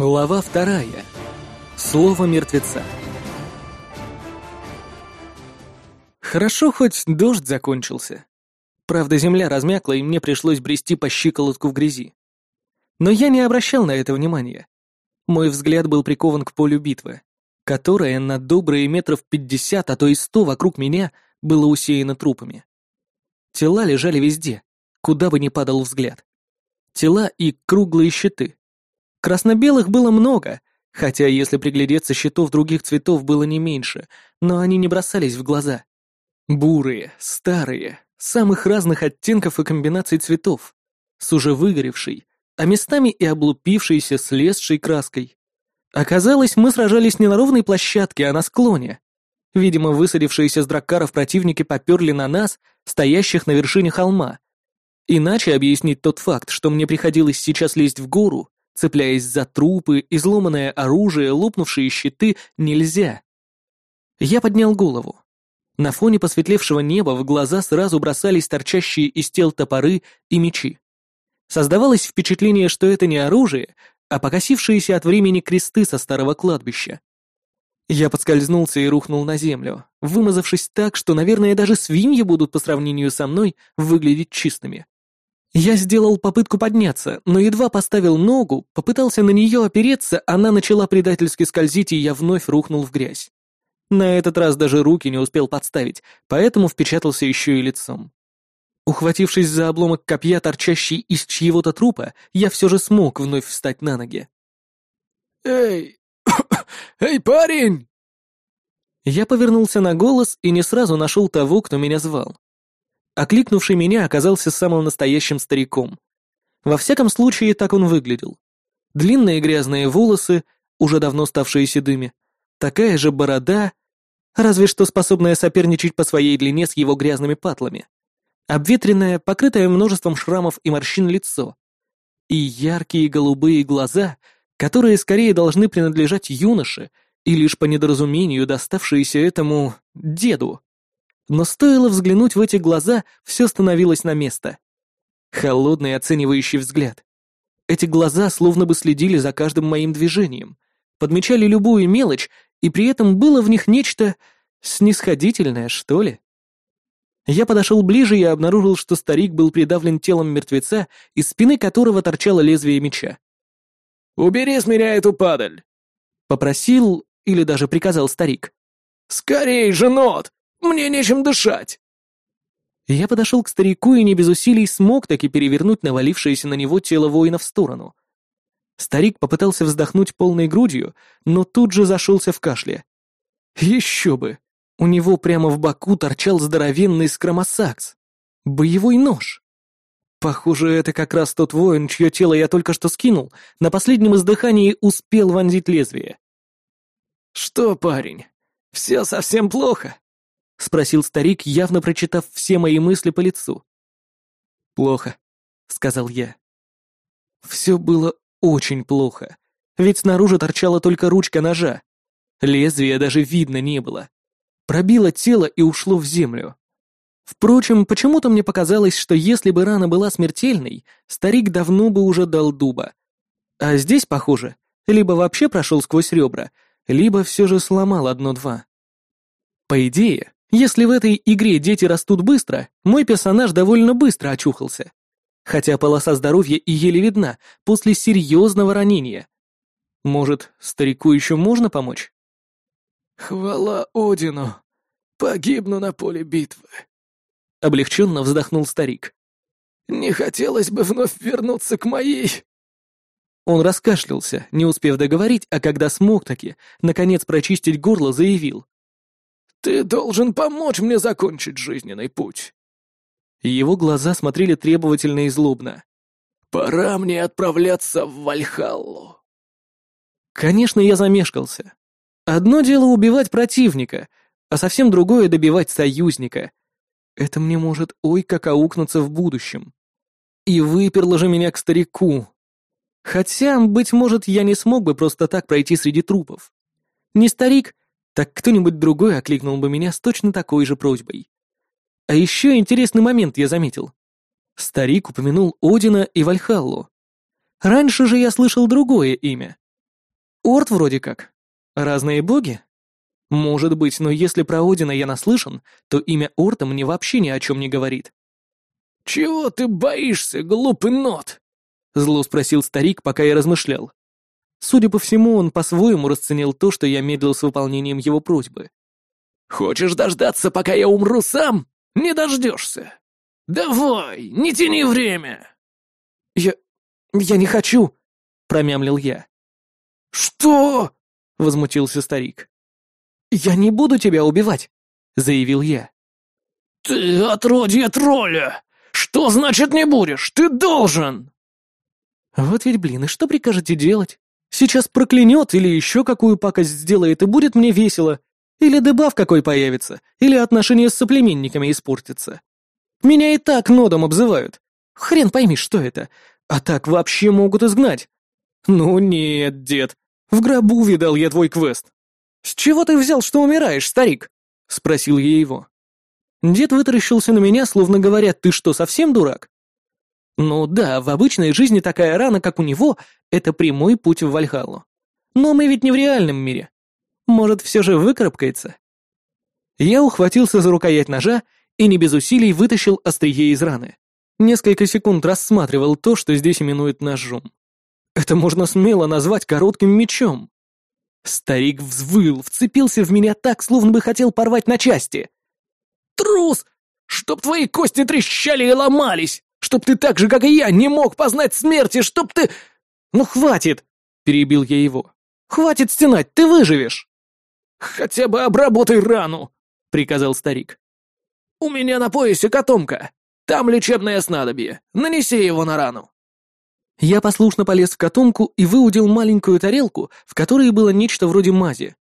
Глава вторая. Слово мертвеца. Хорошо, хоть дождь закончился. Правда, земля размякла, и мне пришлось брести по щиколотку в грязи. Но я не обращал на это внимания. Мой взгляд был прикован к полю битвы, которое на добрые метров пятьдесят, а то и сто вокруг меня было усеяно трупами. Тела лежали везде, куда бы ни падал взгляд. Тела и круглые щиты. Красно-белых было много, хотя, если приглядеться, щитов других цветов было не меньше, но они не бросались в глаза. Бурые, старые, самых разных оттенков и комбинаций цветов, с уже выгоревшей, а местами и облупившейся слезшей краской. Оказалось, мы сражались не на ровной площадке, а на склоне. Видимо, высадившиеся с драккаров противники поперли на нас, стоящих на вершине холма. Иначе объяснить тот факт, что мне приходилось сейчас лезть в гору, цепляясь за трупы, изломанное оружие, лопнувшие щиты, нельзя. Я поднял голову. На фоне посветлевшего неба в глаза сразу бросались торчащие из тел топоры и мечи. Создавалось впечатление, что это не оружие, а покосившиеся от времени кресты со старого кладбища. Я подскользнулся и рухнул на землю, вымазавшись так, что, наверное, даже свиньи будут по сравнению со мной выглядеть чистыми. Я сделал попытку подняться, но едва поставил ногу, попытался на нее опереться, она начала предательски скользить, и я вновь рухнул в грязь. На этот раз даже руки не успел подставить, поэтому впечатался еще и лицом. Ухватившись за обломок копья, торчащий из чьего-то трупа, я все же смог вновь встать на ноги. «Эй! Эй, парень!» Я повернулся на голос и не сразу нашел того, кто меня звал. Окликнувший меня оказался самым настоящим стариком. Во всяком случае, так он выглядел. Длинные грязные волосы, уже давно ставшие седыми, такая же борода, разве что способная соперничать по своей длине с его грязными патлами обветренное, покрытое множеством шрамов и морщин лицо, и яркие голубые глаза, которые скорее должны принадлежать юноше и лишь по недоразумению доставшиеся этому деду. Но стоило взглянуть в эти глаза, все становилось на место. Холодный оценивающий взгляд. Эти глаза словно бы следили за каждым моим движением, подмечали любую мелочь, и при этом было в них нечто снисходительное, что ли. Я подошел ближе и обнаружил, что старик был придавлен телом мертвеца, из спины которого торчало лезвие меча. «Убери с меня эту падаль!» Попросил или даже приказал старик. «Скорей, женот! Мне нечем дышать!» Я подошел к старику и не без усилий смог таки перевернуть навалившееся на него тело воина в сторону. Старик попытался вздохнуть полной грудью, но тут же зашелся в кашле. Еще бы! У него прямо в боку торчал здоровенный скромосакс. Боевой нож. Похоже, это как раз тот воин, чье тело я только что скинул, на последнем издыхании успел вонзить лезвие. «Что, парень, все совсем плохо?» — спросил старик, явно прочитав все мои мысли по лицу. «Плохо», — сказал я. Все было очень плохо, ведь снаружи торчала только ручка ножа. Лезвия даже видно не было пробило тело и ушло в землю. Впрочем, почему-то мне показалось, что если бы рана была смертельной, старик давно бы уже дал дуба. А здесь, похоже, либо вообще прошел сквозь ребра, либо все же сломал одно-два. По идее, если в этой игре дети растут быстро, мой персонаж довольно быстро очухался. Хотя полоса здоровья и еле видна после серьезного ранения. Может, старику еще можно помочь? «Хвала Одину! Погибну на поле битвы!» Облегченно вздохнул старик. «Не хотелось бы вновь вернуться к моей...» Он раскашлялся, не успев договорить, а когда смог таки, наконец прочистить горло, заявил. «Ты должен помочь мне закончить жизненный путь!» Его глаза смотрели требовательно и злобно. «Пора мне отправляться в Вальхаллу!» Конечно, я замешкался. Одно дело убивать противника, а совсем другое добивать союзника. Это мне может ой как аукнуться в будущем. И выперло же меня к старику. Хотя, быть может, я не смог бы просто так пройти среди трупов. Не старик, так кто-нибудь другой окликнул бы меня с точно такой же просьбой. А еще интересный момент я заметил. Старик упомянул Одина и Вальхаллу. Раньше же я слышал другое имя. Орд вроде как. Разные боги? Может быть, но если про Одина я наслышан, то имя Орта мне вообще ни о чем не говорит. «Чего ты боишься, глупый нот?» — зло спросил старик, пока я размышлял. Судя по всему, он по-своему расценил то, что я медлил с выполнением его просьбы. «Хочешь дождаться, пока я умру сам? Не дождешься. Давай, не тяни время!» «Я... я не хочу!» — промямлил я. «Что?» — возмутился старик. «Я не буду тебя убивать», — заявил я. «Ты отродье тролля! Что значит не будешь? Ты должен!» «Вот ведь, блин, и что прикажете делать? Сейчас проклянет или еще какую пакость сделает, и будет мне весело. Или дебаф какой появится, или отношения с соплеменниками испортятся. Меня и так нодом обзывают. Хрен пойми, что это. А так вообще могут изгнать. Ну нет, дед, в гробу видал я твой квест. «С чего ты взял, что умираешь, старик?» — спросил я его. Дед вытаращился на меня, словно говоря, «Ты что, совсем дурак?» Ну да, в обычной жизни такая рана, как у него, это прямой путь в Вальхаллу. Но мы ведь не в реальном мире. Может, все же выкарабкается? Я ухватился за рукоять ножа и не без усилий вытащил острие из раны. Несколько секунд рассматривал то, что здесь именуют ножом. Это можно смело назвать коротким мечом. Старик взвыл, вцепился в меня так, словно бы хотел порвать на части. «Трус! Чтоб твои кости трещали и ломались! Чтоб ты так же, как и я, не мог познать смерти! Чтоб ты...» «Ну хватит!» — перебил я его. «Хватит стенать, ты выживешь!» «Хотя бы обработай рану!» — приказал старик. «У меня на поясе котомка. Там лечебное снадобье. Нанеси его на рану». Я послушно полез в котомку и выудил маленькую тарелку, в которой было нечто вроде мази.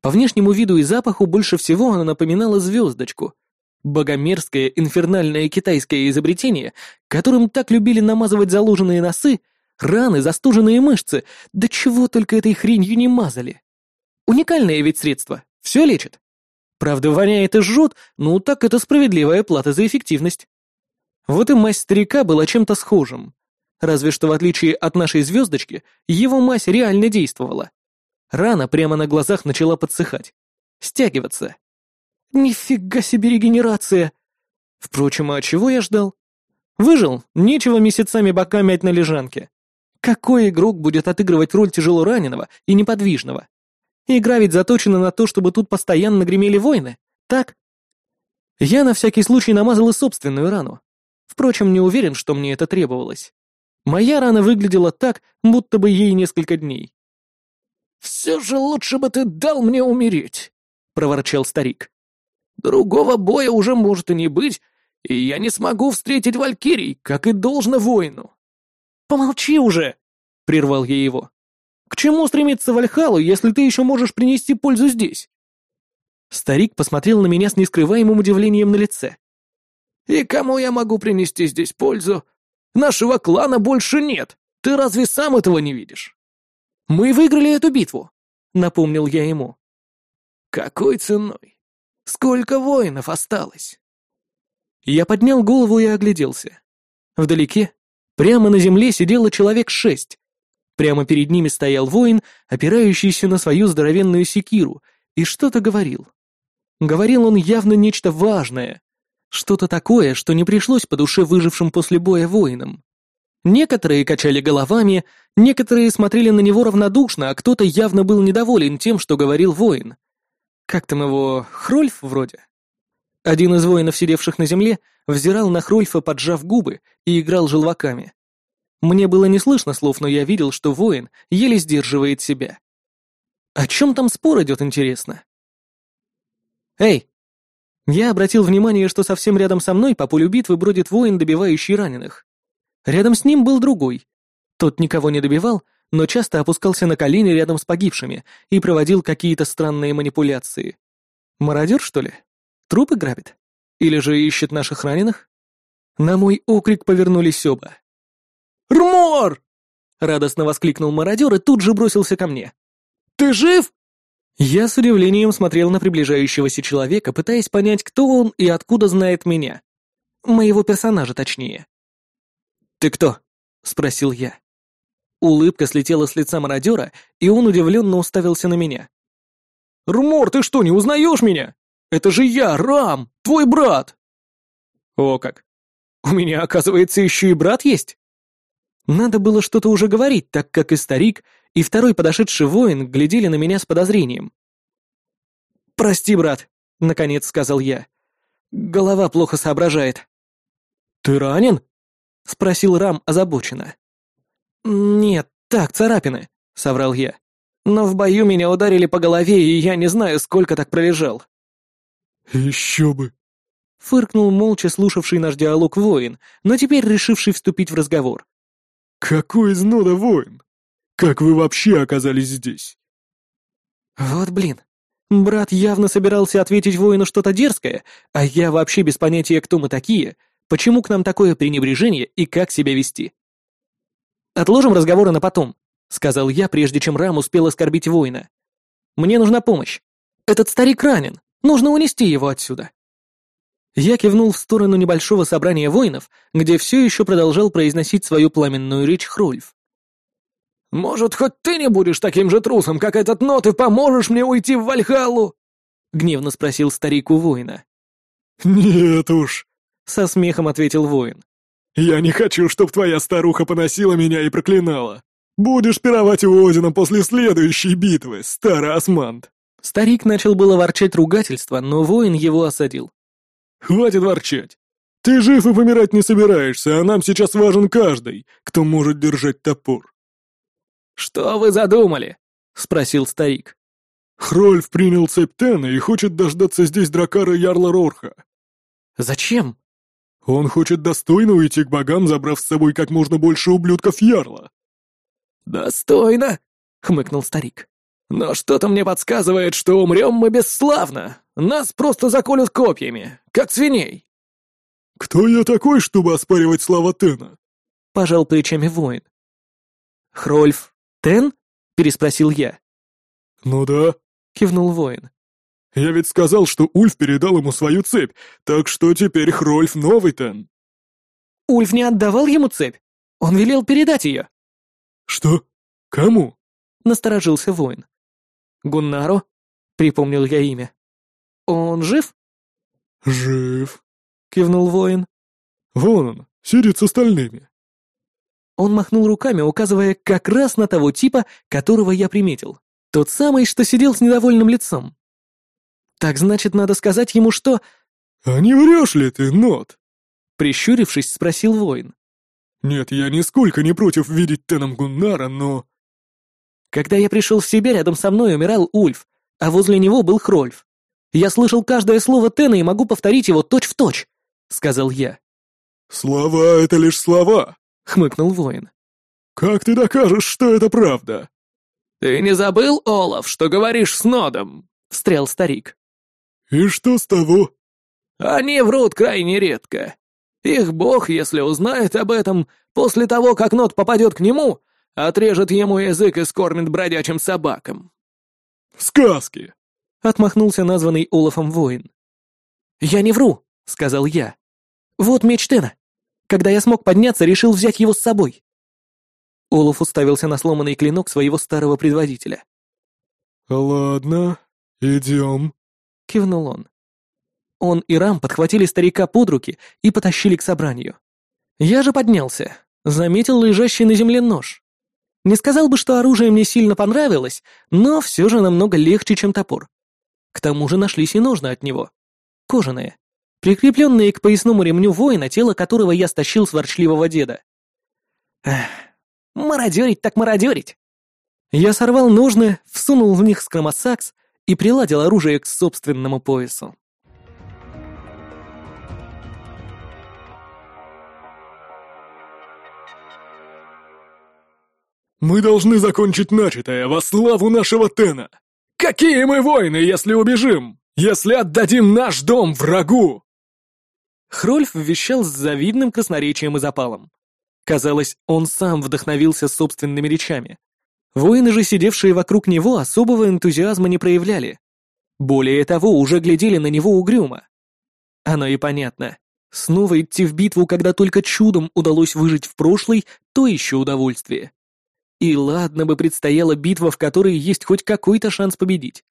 По внешнему виду и запаху больше всего она напоминала звездочку. Богомерзкое инфернальное китайское изобретение, которым так любили намазывать заложенные носы, раны, застуженные мышцы, да чего только этой хренью не мазали. Уникальное ведь средство, все лечит. Правда, воняет и жжет, ну так это справедливая плата за эффективность. Вот и мазь старика была чем-то схожим. Разве что в отличие от нашей звездочки, его мазь реально действовала. Рана прямо на глазах начала подсыхать. Стягиваться. Нифига себе регенерация! Впрочем, а чего я ждал? Выжил, нечего месяцами бока мять на лежанке. Какой игрок будет отыгрывать роль тяжело раненого и неподвижного? Игра ведь заточена на то, чтобы тут постоянно гремели войны, так? Я на всякий случай намазал и собственную рану. Впрочем, не уверен, что мне это требовалось. Моя рана выглядела так, будто бы ей несколько дней. «Все же лучше бы ты дал мне умереть», — проворчал старик. «Другого боя уже может и не быть, и я не смогу встретить Валькирий, как и должно воину». «Помолчи уже!» — прервал я его. «К чему стремиться в Альхалу, если ты еще можешь принести пользу здесь?» Старик посмотрел на меня с нескрываемым удивлением на лице. «И кому я могу принести здесь пользу, Нашего клана больше нет. Ты разве сам этого не видишь? Мы выиграли эту битву, напомнил я ему. Какой ценой? Сколько воинов осталось? Я поднял голову и огляделся. Вдалеке, прямо на земле сидело человек шесть. Прямо перед ними стоял воин, опирающийся на свою здоровенную секиру, и что-то говорил. Говорил он явно нечто важное, что-то такое, что не пришлось по душе выжившим после боя воинам. Некоторые качали головами, некоторые смотрели на него равнодушно, а кто-то явно был недоволен тем, что говорил воин. Как там его, Хрольф вроде? Один из воинов, сидевших на земле, взирал на Хрольфа, поджав губы, и играл желваками. Мне было не слышно слов, но я видел, что воин еле сдерживает себя. О чем там спор идет, интересно? «Эй, я обратил внимание, что совсем рядом со мной по полю битвы бродит воин, добивающий раненых. Рядом с ним был другой. Тот никого не добивал, но часто опускался на колени рядом с погибшими и проводил какие-то странные манипуляции. Мародер, что ли? Трупы грабит? Или же ищет наших раненых? На мой окрик повернулись оба. «Рмор!» — радостно воскликнул мародер и тут же бросился ко мне. «Ты жив?» Я с удивлением смотрел на приближающегося человека, пытаясь понять, кто он и откуда знает меня. Моего персонажа, точнее. «Ты кто?» — спросил я. Улыбка слетела с лица мародера, и он удивленно уставился на меня. «Румор, ты что, не узнаешь меня? Это же я, Рам, твой брат!» «О как! У меня, оказывается, еще и брат есть?» Надо было что-то уже говорить, так как и старик, и второй подошедший воин глядели на меня с подозрением. «Прости, брат», — наконец сказал я. «Голова плохо соображает». «Ты ранен?» — спросил Рам озабоченно. «Нет, так, царапины», — соврал я. «Но в бою меня ударили по голове, и я не знаю, сколько так пролежал». «Еще бы!» — фыркнул молча слушавший наш диалог воин, но теперь решивший вступить в разговор. «Какой из нода воин? Как вы вообще оказались здесь?» «Вот блин, брат явно собирался ответить воину что-то дерзкое, а я вообще без понятия, кто мы такие, почему к нам такое пренебрежение и как себя вести». «Отложим разговоры на потом», — сказал я, прежде чем Рам успел оскорбить воина. «Мне нужна помощь. Этот старик ранен. Нужно унести его отсюда». Я кивнул в сторону небольшого собрания воинов, где все еще продолжал произносить свою пламенную речь Хрольф. «Может, хоть ты не будешь таким же трусом, как этот Нот, и поможешь мне уйти в Вальхалу?» — гневно спросил старик у воина. «Нет уж», — со смехом ответил воин. «Я не хочу, чтоб твоя старуха поносила меня и проклинала. Будешь пировать у Одина после следующей битвы, старый османт». Старик начал было ворчать ругательство, но воин его осадил. «Хватит ворчать. Ты жив и помирать не собираешься, а нам сейчас важен каждый, кто может держать топор». «Что вы задумали?» — спросил старик. «Хрольф принял цепь Тена и хочет дождаться здесь дракара Ярла Рорха». «Зачем?» Он хочет достойно уйти к богам, забрав с собой как можно больше ублюдков Ярла. «Достойно?» — хмыкнул старик. «Но что-то мне подсказывает, что умрем мы бесславно. Нас просто заколют копьями, как свиней». «Кто я такой, чтобы оспаривать слова Тена?» — пожал плечами воин. «Хрольф Тен?» — переспросил я. «Ну да», — кивнул воин. Я ведь сказал, что Ульф передал ему свою цепь, так что теперь Хрольф новый Тен». «Ульф не отдавал ему цепь? Он велел передать ее». «Что? Кому?» — насторожился воин. «Гуннаро?» — припомнил я имя. «Он жив?» «Жив», — кивнул воин. «Вон он, сидит с остальными». Он махнул руками, указывая как раз на того типа, которого я приметил. Тот самый, что сидел с недовольным лицом. Так значит, надо сказать ему, что... «А не врешь ли ты, Нот?» Прищурившись, спросил воин. «Нет, я нисколько не против видеть Теном Гуннара, но...» Когда я пришел в себя, рядом со мной умирал Ульф, а возле него был Хрольф. Я слышал каждое слово Тена и могу повторить его точь-в-точь, — сказал я. «Слова — это лишь слова», — хмыкнул воин. «Как ты докажешь, что это правда?» «Ты не забыл, Олаф, что говоришь с Нодом?» — встрял старик. «И что с того?» «Они врут крайне редко. Их бог, если узнает об этом, после того, как Нот попадет к нему, отрежет ему язык и скормит бродячим собакам». «Сказки!» — отмахнулся названный Олафом воин. «Я не вру», — сказал я. «Вот меч Тена. Когда я смог подняться, решил взять его с собой». Олаф уставился на сломанный клинок своего старого предводителя. «Ладно, идем», — кивнул он. Он и Рам подхватили старика под руки и потащили к собранию. Я же поднялся, заметил лежащий на земле нож. Не сказал бы, что оружие мне сильно понравилось, но все же намного легче, чем топор. К тому же нашлись и ножны от него. Кожаные, прикрепленные к поясному ремню воина, тело которого я стащил с ворчливого деда. Эх, мародерить так мародерить. Я сорвал ножны, всунул в них скромосакс и приладил оружие к собственному поясу. «Мы должны закончить начатое во славу нашего Тена! Какие мы воины, если убежим? Если отдадим наш дом врагу?» Хрольф вещал с завидным красноречием и запалом. Казалось, он сам вдохновился собственными речами. Воины же, сидевшие вокруг него, особого энтузиазма не проявляли. Более того, уже глядели на него угрюмо. Оно и понятно. Снова идти в битву, когда только чудом удалось выжить в прошлой, то еще удовольствие. И ладно бы предстояла битва, в которой есть хоть какой-то шанс победить.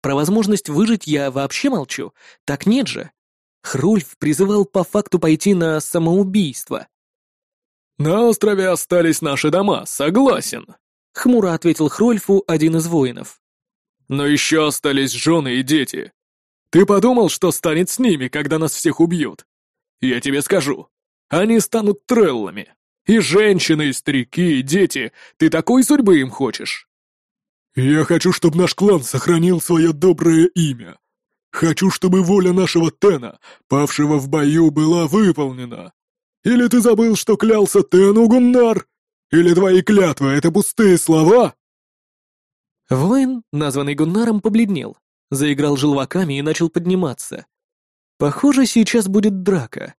Про возможность выжить я вообще молчу. Так нет же. Хрульф призывал по факту пойти на самоубийство. «На острове остались наши дома, согласен», — хмуро ответил Хрольфу один из воинов. «Но еще остались жены и дети. Ты подумал, что станет с ними, когда нас всех убьют? Я тебе скажу, они станут треллами. И женщины, и старики, и дети. Ты такой судьбы им хочешь?» «Я хочу, чтобы наш клан сохранил свое доброе имя. Хочу, чтобы воля нашего Тена, павшего в бою, была выполнена. Или ты забыл, что клялся Тену, Гуннар? Или твои клятвы — это пустые слова?» Воин, названный Гуннаром, побледнел, заиграл желваками и начал подниматься. Похоже, сейчас будет драка.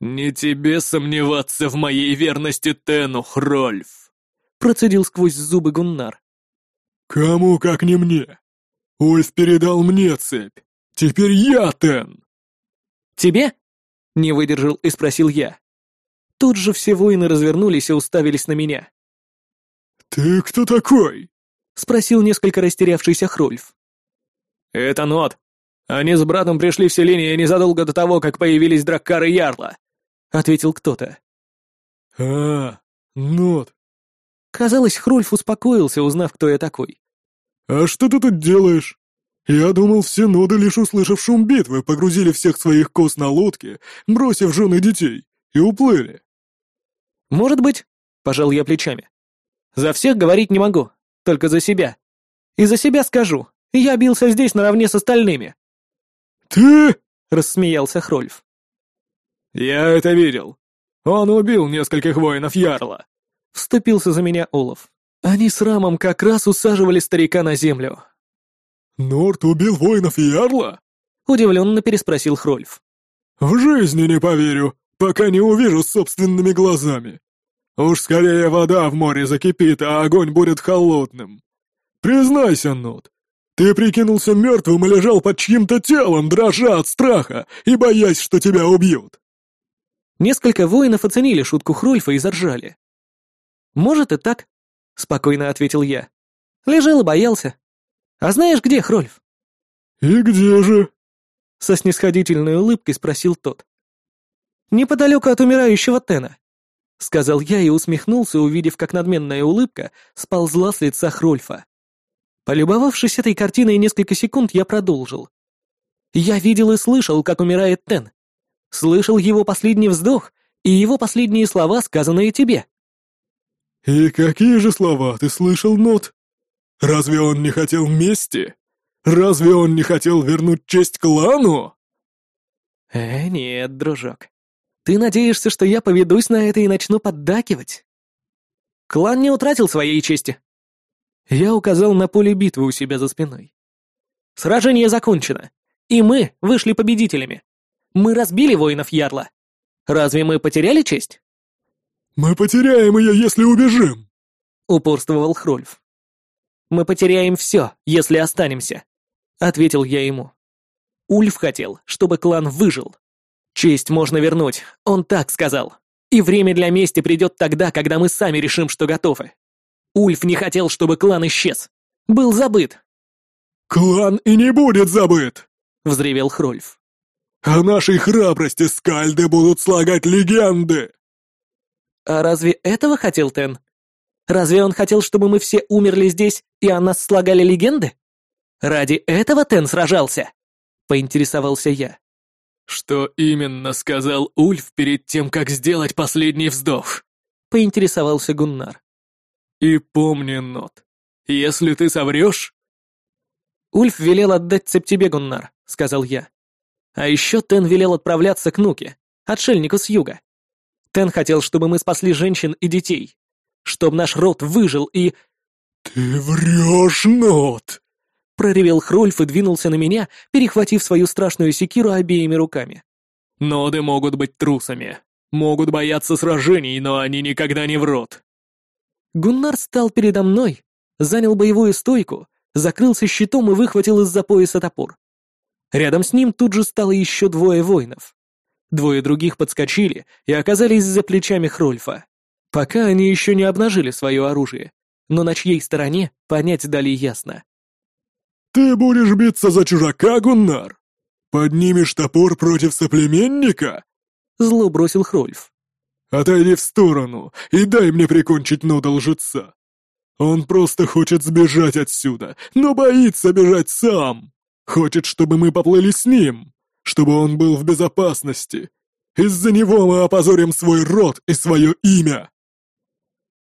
«Не тебе сомневаться в моей верности Тену, Хрольф!» Процедил сквозь зубы Гуннар. «Кому, как не мне? Ульф передал мне цепь. Теперь я Тен!» «Тебе?» — не выдержал и спросил я. Тут же все воины развернулись и уставились на меня. «Ты кто такой?» — спросил несколько растерявшийся Хрольф. «Это Нот. Они с братом пришли в селение незадолго до того, как появились Драккар и Ярла ответил кто-то. А, Нот. Казалось, Хрульф успокоился, узнав, кто я такой. А что ты тут делаешь? Я думал, все ноды, лишь услышав шум битвы, погрузили всех своих коз на лодки, бросив жены детей, и уплыли. Может быть, пожал я плечами. За всех говорить не могу, только за себя. И за себя скажу, я бился здесь наравне с остальными. Ты? рассмеялся Хрольф. «Я это видел. Он убил нескольких воинов Ярла», — вступился за меня Олаф. Они с Рамом как раз усаживали старика на землю. «Норт убил воинов Ярла?» — удивленно переспросил Хрольф. «В жизни не поверю, пока не увижу собственными глазами. Уж скорее вода в море закипит, а огонь будет холодным. Признайся, Нот, ты прикинулся мертвым и лежал под чьим-то телом, дрожа от страха и боясь, что тебя убьют. Несколько воинов оценили шутку Хрольфа и заржали. «Может и так», — спокойно ответил я. «Лежал и боялся. А знаешь, где Хрольф?» «И где же?» — со снисходительной улыбкой спросил тот. «Неподалеку от умирающего Тена», — сказал я и усмехнулся, увидев, как надменная улыбка сползла с лица Хрольфа. Полюбовавшись этой картиной несколько секунд, я продолжил. «Я видел и слышал, как умирает Тен слышал его последний вздох и его последние слова, сказанные тебе». «И какие же слова ты слышал, Нот? Разве он не хотел мести? Разве он не хотел вернуть честь клану?» «Э, нет, дружок. Ты надеешься, что я поведусь на это и начну поддакивать?» «Клан не утратил своей чести». Я указал на поле битвы у себя за спиной. «Сражение закончено, и мы вышли победителями. Мы разбили воинов Ярла. Разве мы потеряли честь?» «Мы потеряем ее, если убежим», — упорствовал Хрольф. «Мы потеряем все, если останемся», — ответил я ему. Ульф хотел, чтобы клан выжил. Честь можно вернуть, он так сказал. И время для мести придет тогда, когда мы сами решим, что готовы. Ульф не хотел, чтобы клан исчез. Был забыт. «Клан и не будет забыт!» — взревел Хрольф. О нашей храбрости скальды будут слагать легенды!» «А разве этого хотел Тен? Разве он хотел, чтобы мы все умерли здесь и о нас слагали легенды? Ради этого Тен сражался?» — поинтересовался я. «Что именно сказал Ульф перед тем, как сделать последний вздох?» — поинтересовался Гуннар. «И помни, Нот, если ты соврешь...» «Ульф велел отдать цепь тебе, Гуннар», — сказал я. А еще Тен велел отправляться к Нуке, отшельнику с юга. Тен хотел, чтобы мы спасли женщин и детей, чтобы наш род выжил и... «Ты врешь, Нот!» Проревел Хрольф и двинулся на меня, перехватив свою страшную секиру обеими руками. «Ноды могут быть трусами, могут бояться сражений, но они никогда не врут». Гуннар стал передо мной, занял боевую стойку, закрылся щитом и выхватил из-за пояса топор. Рядом с ним тут же стало еще двое воинов. Двое других подскочили и оказались за плечами Хрольфа. Пока они еще не обнажили свое оружие, но на чьей стороне понять дали ясно. «Ты будешь биться за чужака, Гуннар? Поднимешь топор против соплеменника?» Зло бросил Хрольф. «Отойди в сторону и дай мне прикончить нода лжеца. Он просто хочет сбежать отсюда, но боится бежать сам. Хочет, чтобы мы поплыли с ним, чтобы он был в безопасности. Из-за него мы опозорим свой род и свое имя».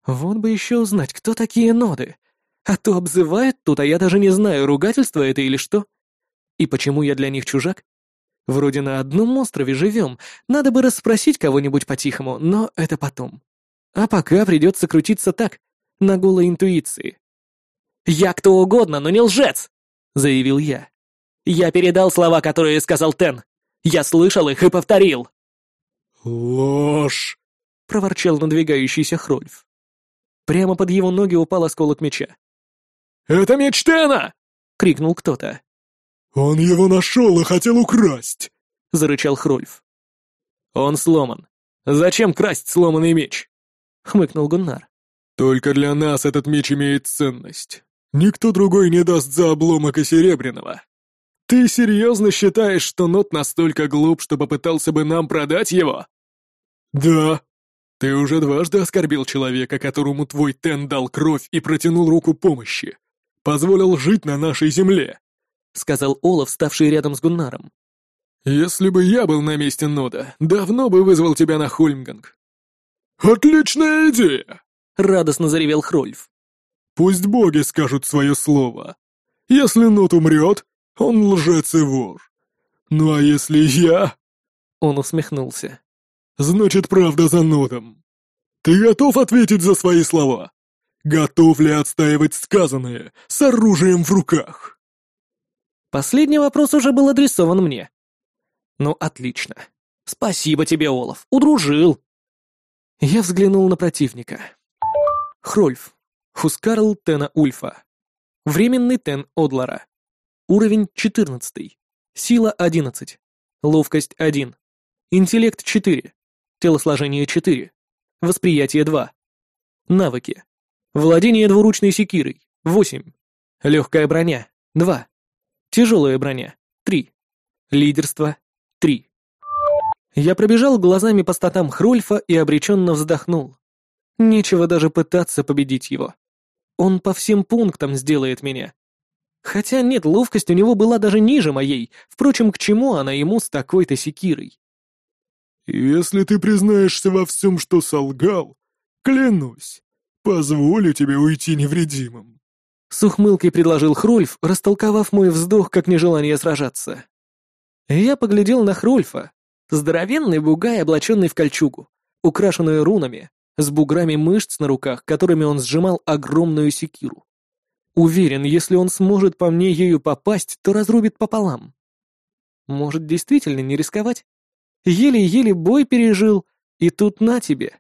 Вот бы еще узнать, кто такие ноды. А то обзывают тут, а я даже не знаю, ругательство это или что. И почему я для них чужак? Вроде на одном острове живем, надо бы расспросить кого-нибудь по-тихому, но это потом. А пока придется крутиться так, на голой интуиции. «Я кто угодно, но не лжец!» — заявил я. «Я передал слова, которые сказал Тен. Я слышал их и повторил». «Ложь!» — проворчал надвигающийся Хрольф. Прямо под его ноги упал осколок меча. «Это меч Тена!» — крикнул кто-то. «Он его нашел и хотел украсть!» — зарычал Хрольф. «Он сломан. Зачем красть сломанный меч?» — хмыкнул Гуннар. «Только для нас этот меч имеет ценность. Никто другой не даст за обломок и серебряного. Ты серьезно считаешь, что Нот настолько глуп, что попытался бы нам продать его?» «Да», ты уже дважды оскорбил человека, которому твой Тен дал кровь и протянул руку помощи. Позволил жить на нашей земле», — сказал Олаф, ставший рядом с Гуннаром. «Если бы я был на месте Нода, давно бы вызвал тебя на Хольмганг». «Отличная идея!» — радостно заревел Хрольф. «Пусть боги скажут свое слово. Если Нод умрет, он лжец и вор. Ну а если я...» Он усмехнулся значит правда за нодом. Ты готов ответить за свои слова? Готов ли отстаивать сказанное с оружием в руках? Последний вопрос уже был адресован мне. Ну, отлично. Спасибо тебе, Олаф, удружил. Я взглянул на противника. Хрольф. Хускарл Тена Ульфа. Временный Тен Одлара. Уровень 14. Сила 11. Ловкость 1. Интеллект 4. Телосложение 4. Восприятие 2. Навыки. Владение двуручной секирой. 8. Легкая броня. 2. Тяжелая броня. 3. Лидерство. 3. Я пробежал глазами по статам Хрольфа и обреченно вздохнул. Нечего даже пытаться победить его. Он по всем пунктам сделает меня. Хотя нет, ловкость у него была даже ниже моей, впрочем, к чему она ему с такой-то секирой? «Если ты признаешься во всем, что солгал, клянусь, позволю тебе уйти невредимым». С ухмылкой предложил Хрольф, растолковав мой вздох как нежелание сражаться. Я поглядел на Хрольфа, здоровенный бугай, облаченный в кольчугу, украшенную рунами, с буграми мышц на руках, которыми он сжимал огромную секиру. Уверен, если он сможет по мне ею попасть, то разрубит пополам. Может, действительно не рисковать? Еле-еле бой пережил, и тут на тебе.